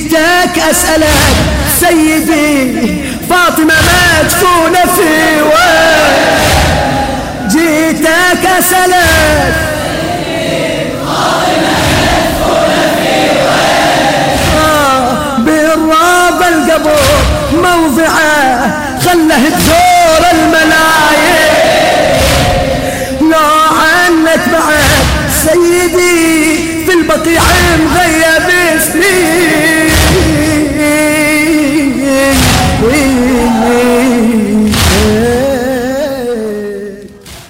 جيتك أسألك سيدي فاطمة مدفونة في وين جيتك أسألك. آه القبر خله تزور الملايين. لو عنك بعد سيدي في البقيع 回忆